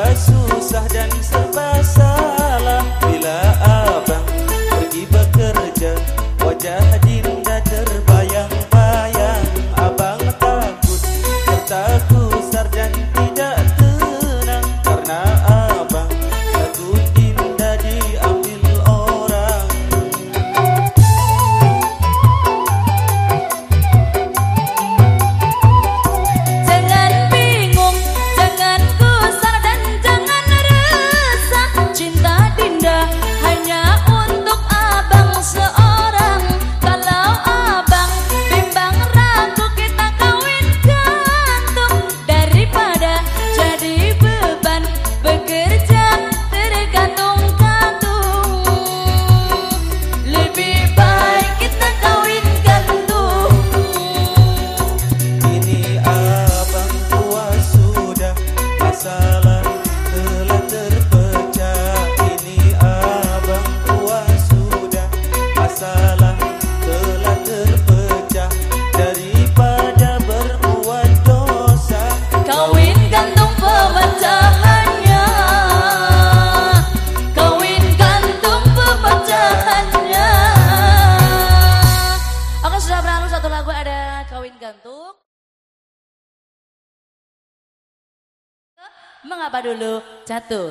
Susah dan serba salah. Bila abang pergi bekerja Wajah diri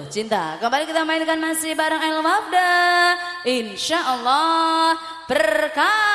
Cinta? Kembali kita mainkan masih bareng El. Insya Allah berkah.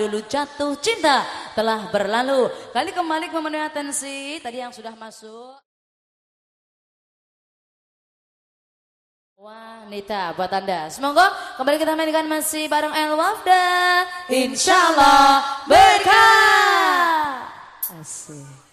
Dulu jatuh cinta telah berlalu. Kali kembali memenuhi atensi Tadi yang sudah masuk. Wanita buat anda. Semoga kembali kita mainkan masih bareng El Wafda. Insya Allah berkah. Asik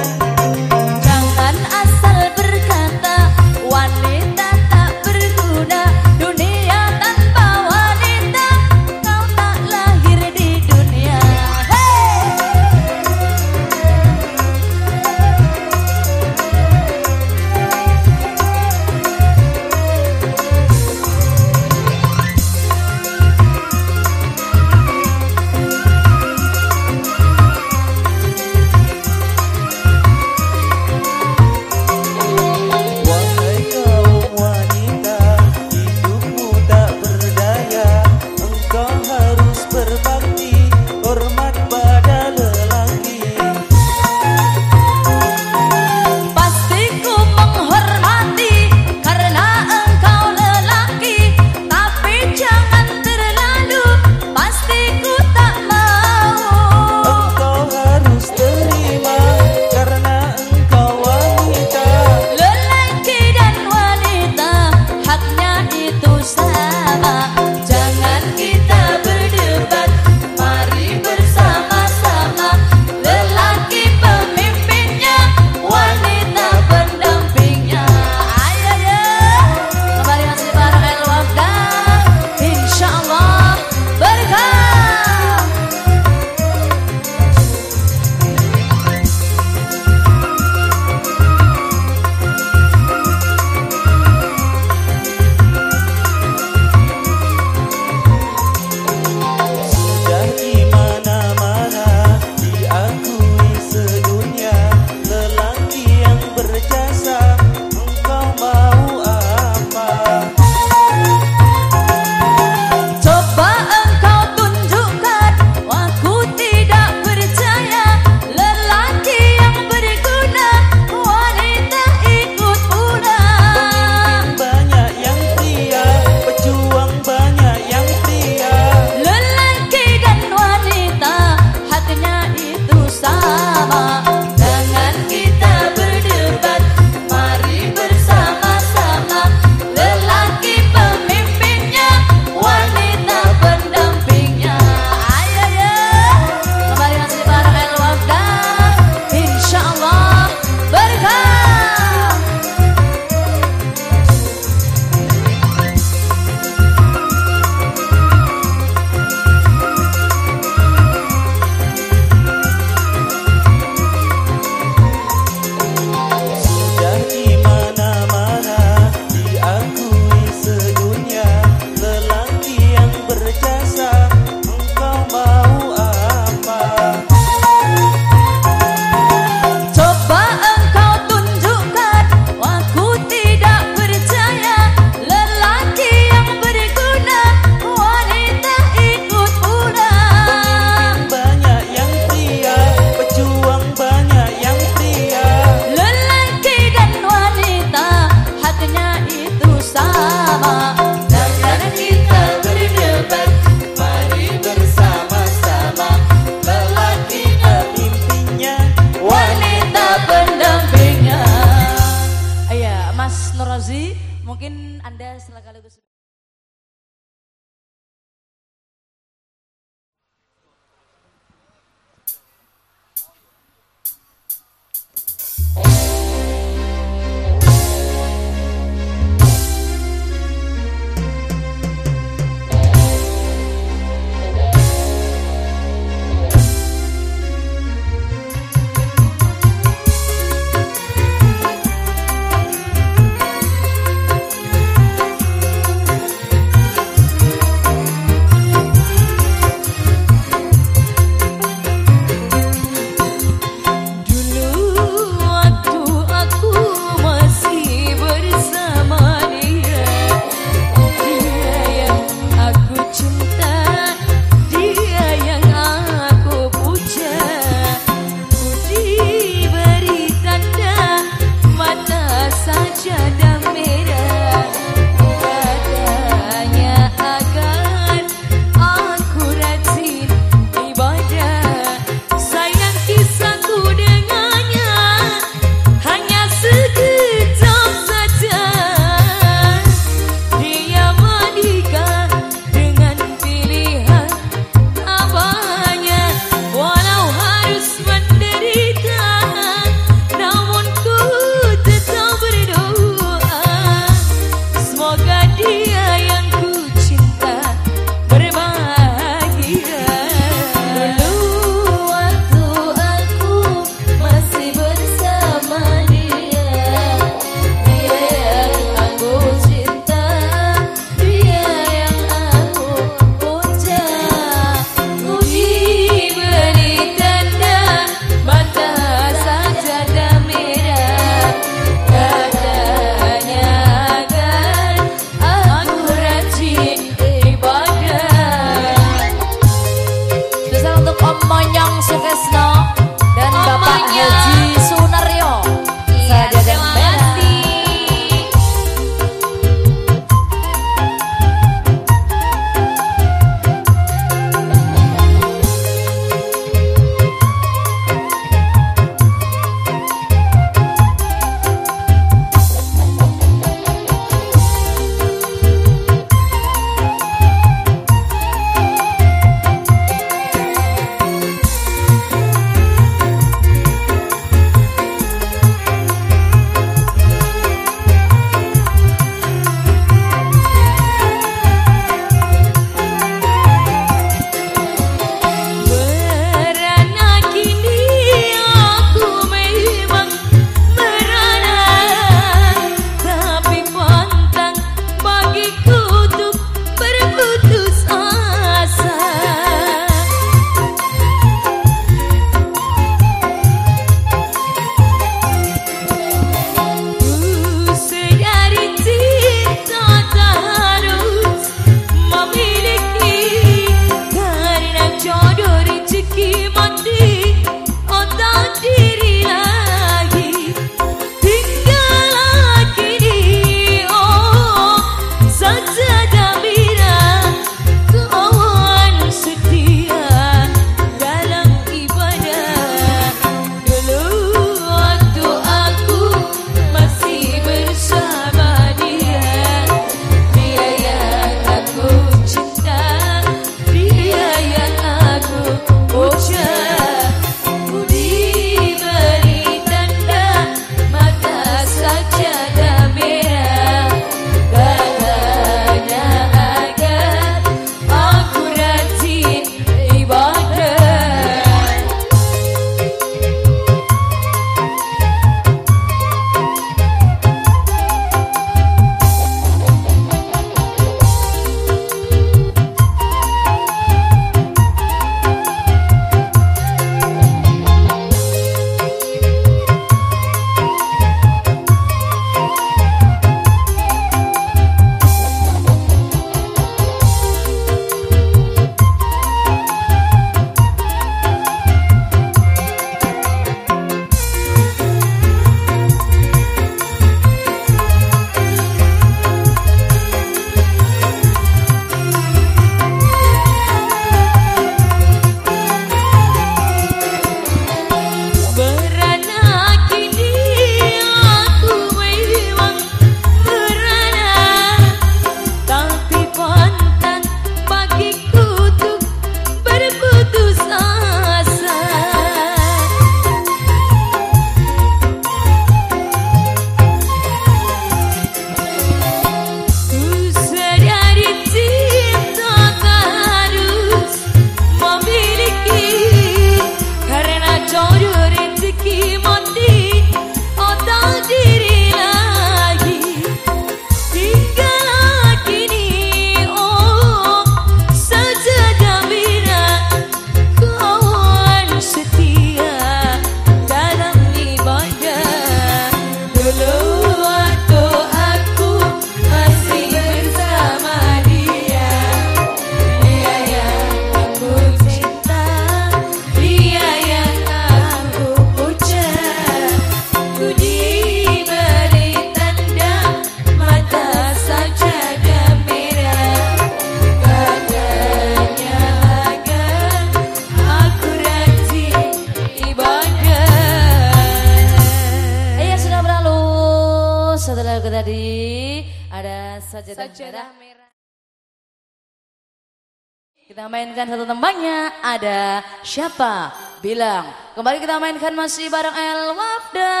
Bilang. Kembali kita mainkan masih bareng El Wafda.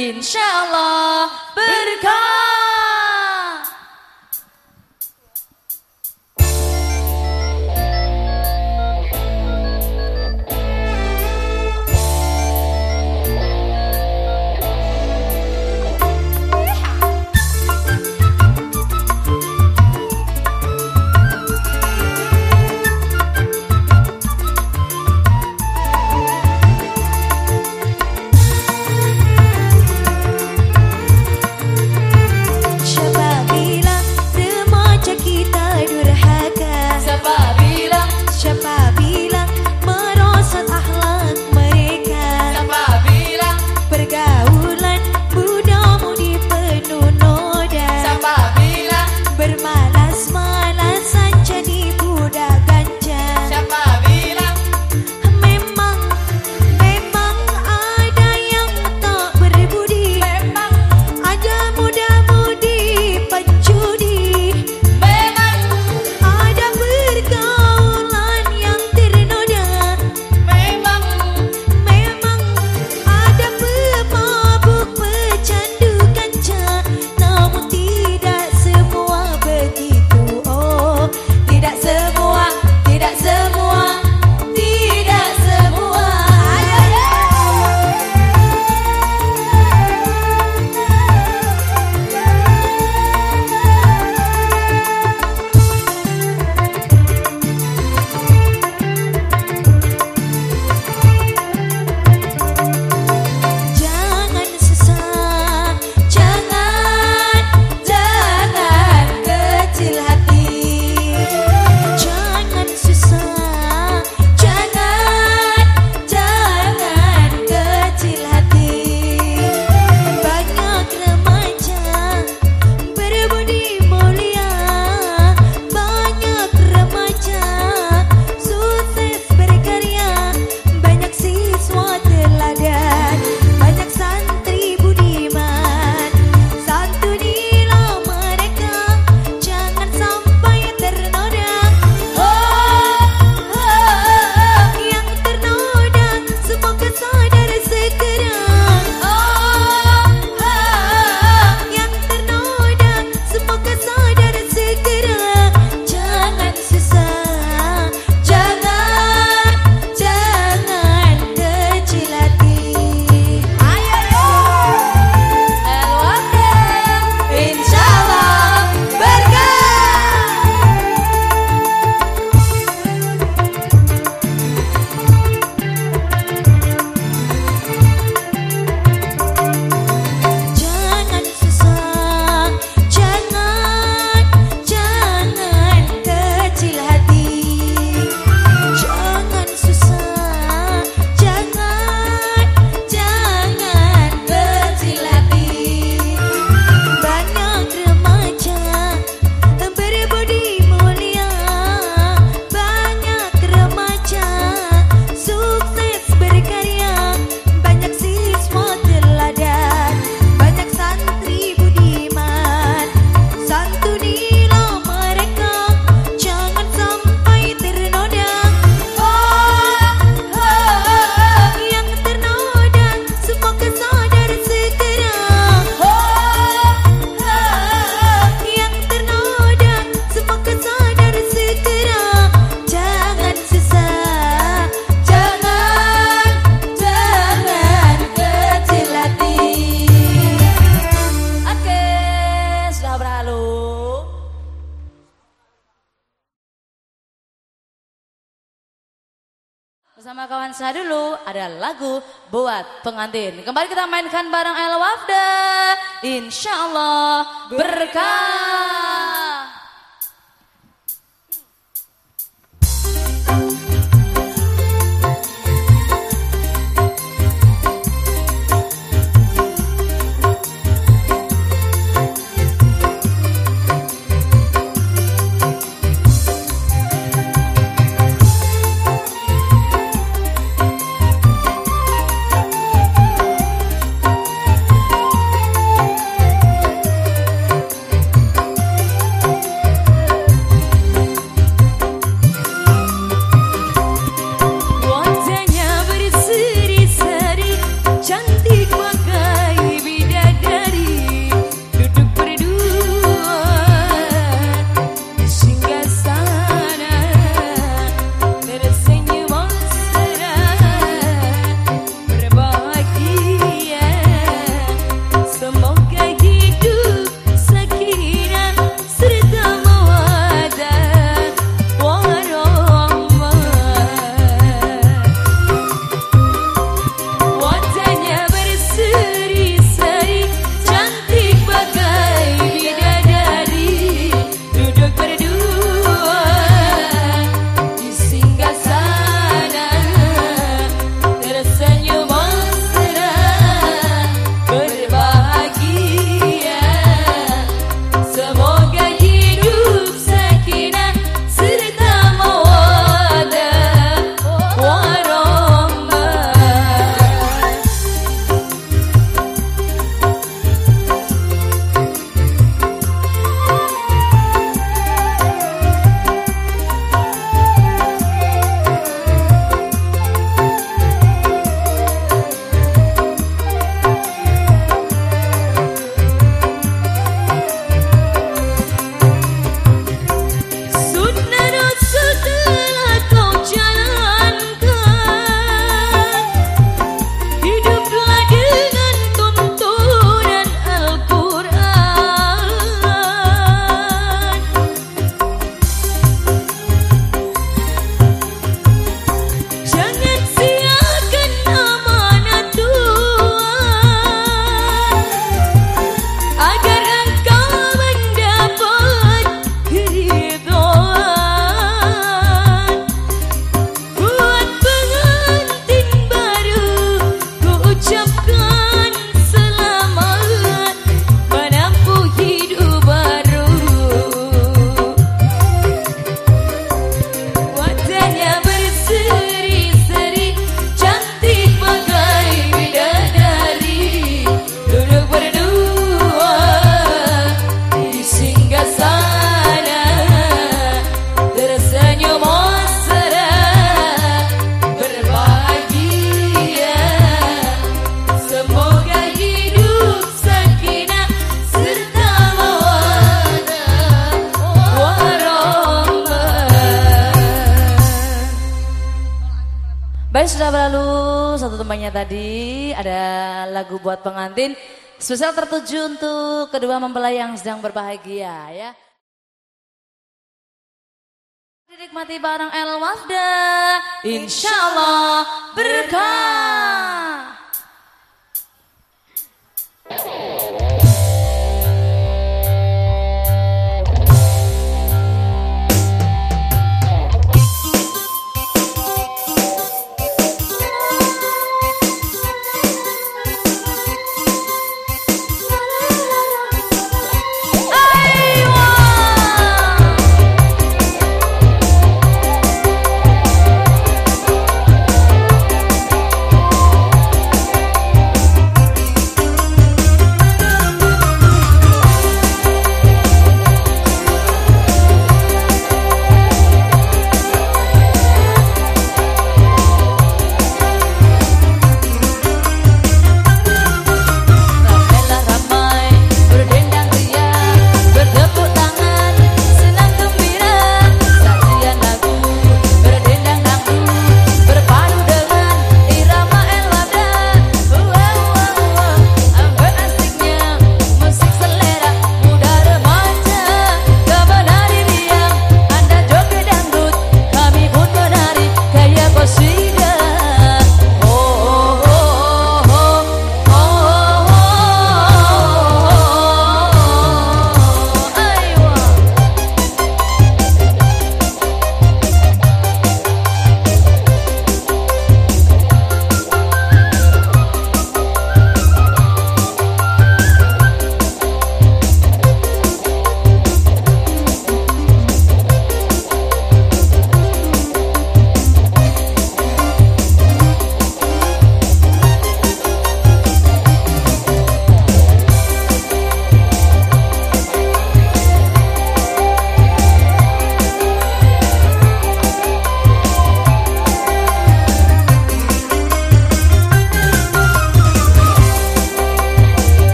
Insya Allah berkah. Saya dulu ada lagu buat pengantin. Kembali kita mainkan bareng El Wafda. Insya Allah berkah. 哥 satu temannya tadi ada lagu buat pengantin spesial tertuju untuk kedua mempelai yang sedang berbahagia ya. Dinikmati bareng El Wafda, insya Allah berkah.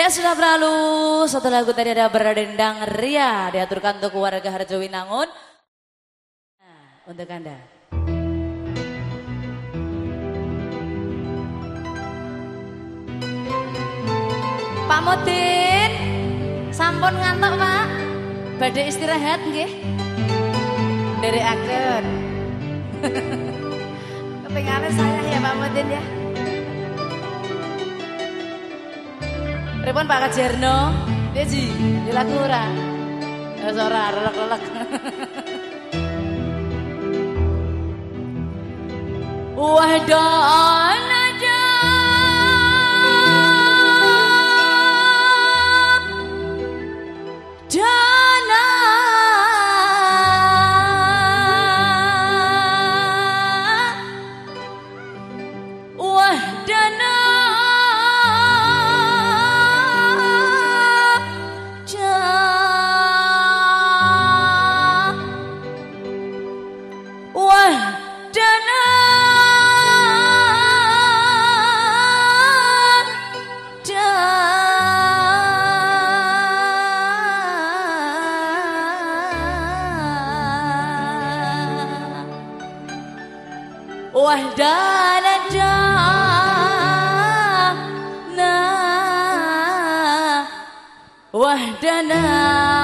Ya sudah berlalu satu lagu tadi ada berdendang ria diaturkan untuk warga Harjo Winangun. Nah, untuk anda. Pak Modin, sampun ngantuk Pak. Badai istirahat nggih. Dari akun. Ketinggalan sayang ya Pak Modin ya. Repon Pak Kajerno, dia ji, dia lagu ora. Ya ora, relek-relek. Wah Granada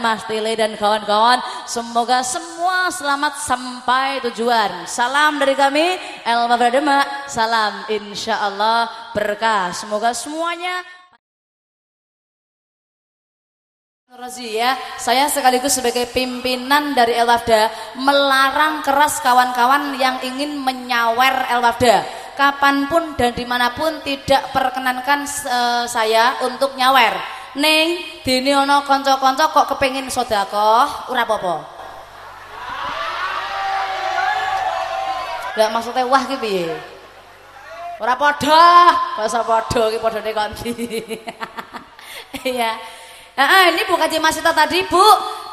Mas Tile dan kawan-kawan. Semoga semua selamat sampai tujuan. Salam dari kami Elma Bradema. Salam insya Allah berkah. Semoga semuanya ya, saya sekaligus sebagai pimpinan dari Elwafda melarang keras kawan-kawan yang ingin menyawer Elwafda. Kapan pun dan di mana pun tidak perkenankan uh, saya untuk nyawer. Neng, dini ono konco-konco kok kepengin sodakoh, ora apa-apa. Gak maksudnya wah gitu ya. Ora padha, bahasa padha iki padane kon Iya. Ah, ini bukan Cimasita tadi, Bu.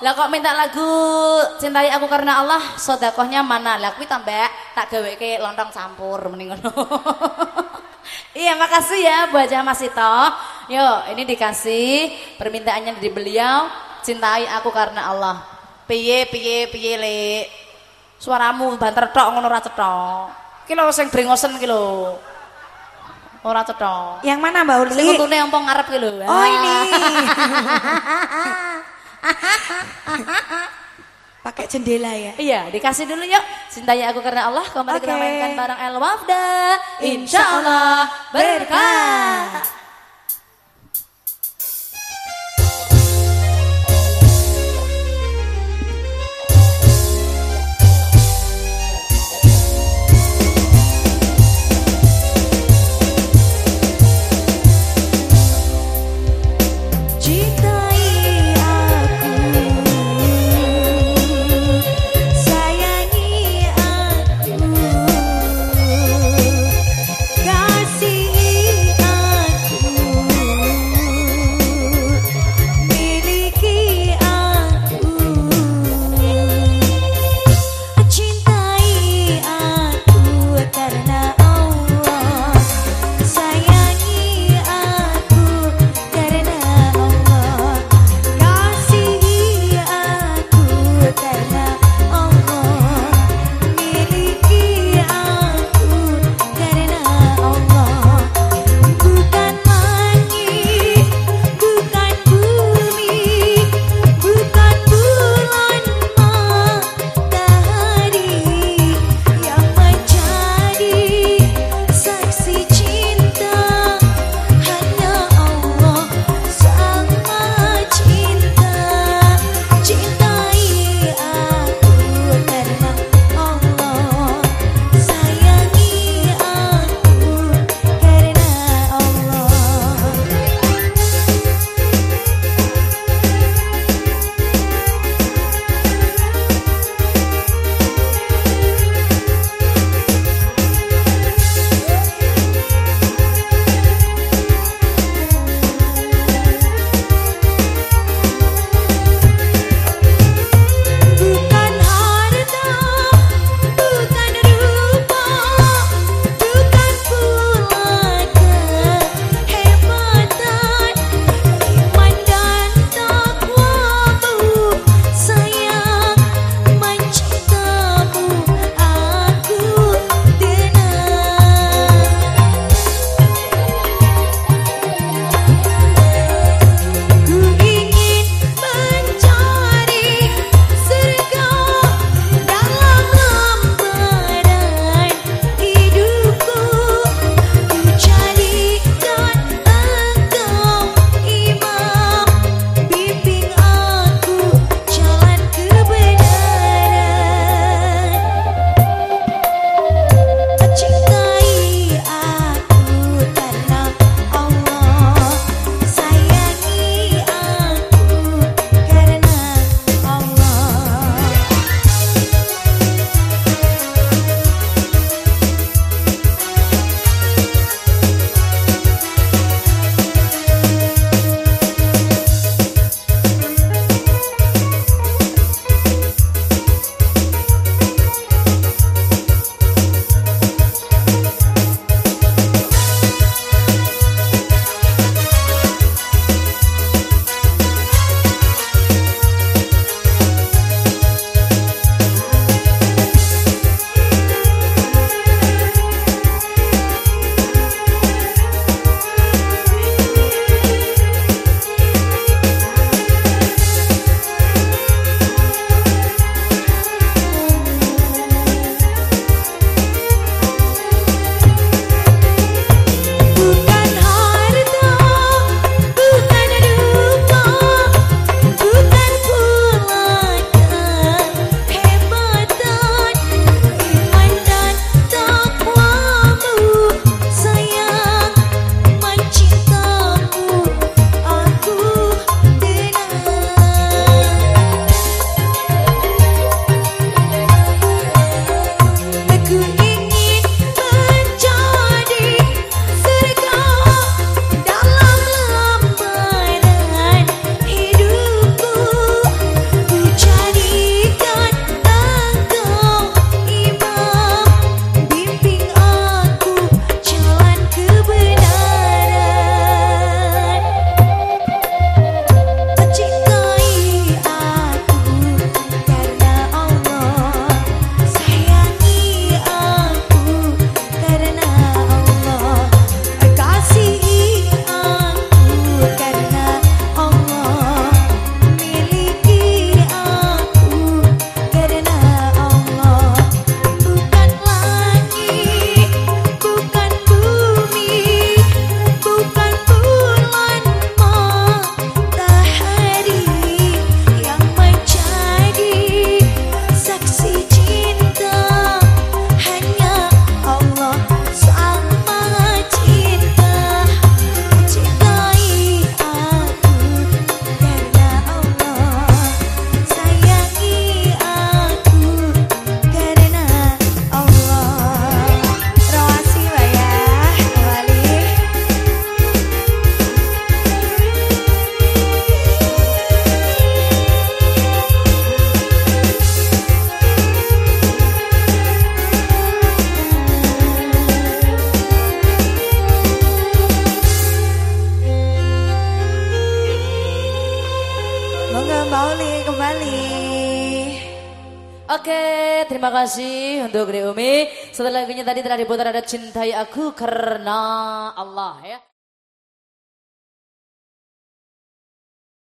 Lah kok minta lagu Cintai Aku Karena Allah, sodakohnya mana? Lah kuwi tambah tak ke lontong campur mending ngono. iya, makasih ya Bu Haja Masito. Yo, ini dikasih permintaannya dari beliau, Cintai Aku Karena Allah. Piye piye piye le. Suaramu banter tok ngono ra cetok. Ki lho sing brengosen ki lho. Ora. Yang mana Mbak Uli? Sing untune ompong ngarep ki lho. Oh ini. Pakai jendela ya? Iya, dikasih dulu yuk. Cintai aku karena Allah. Kembali okay. kita mainkan bareng El Wafda. Insya Allah berkah. Tadi telah diputar ada Cintai Aku Karena.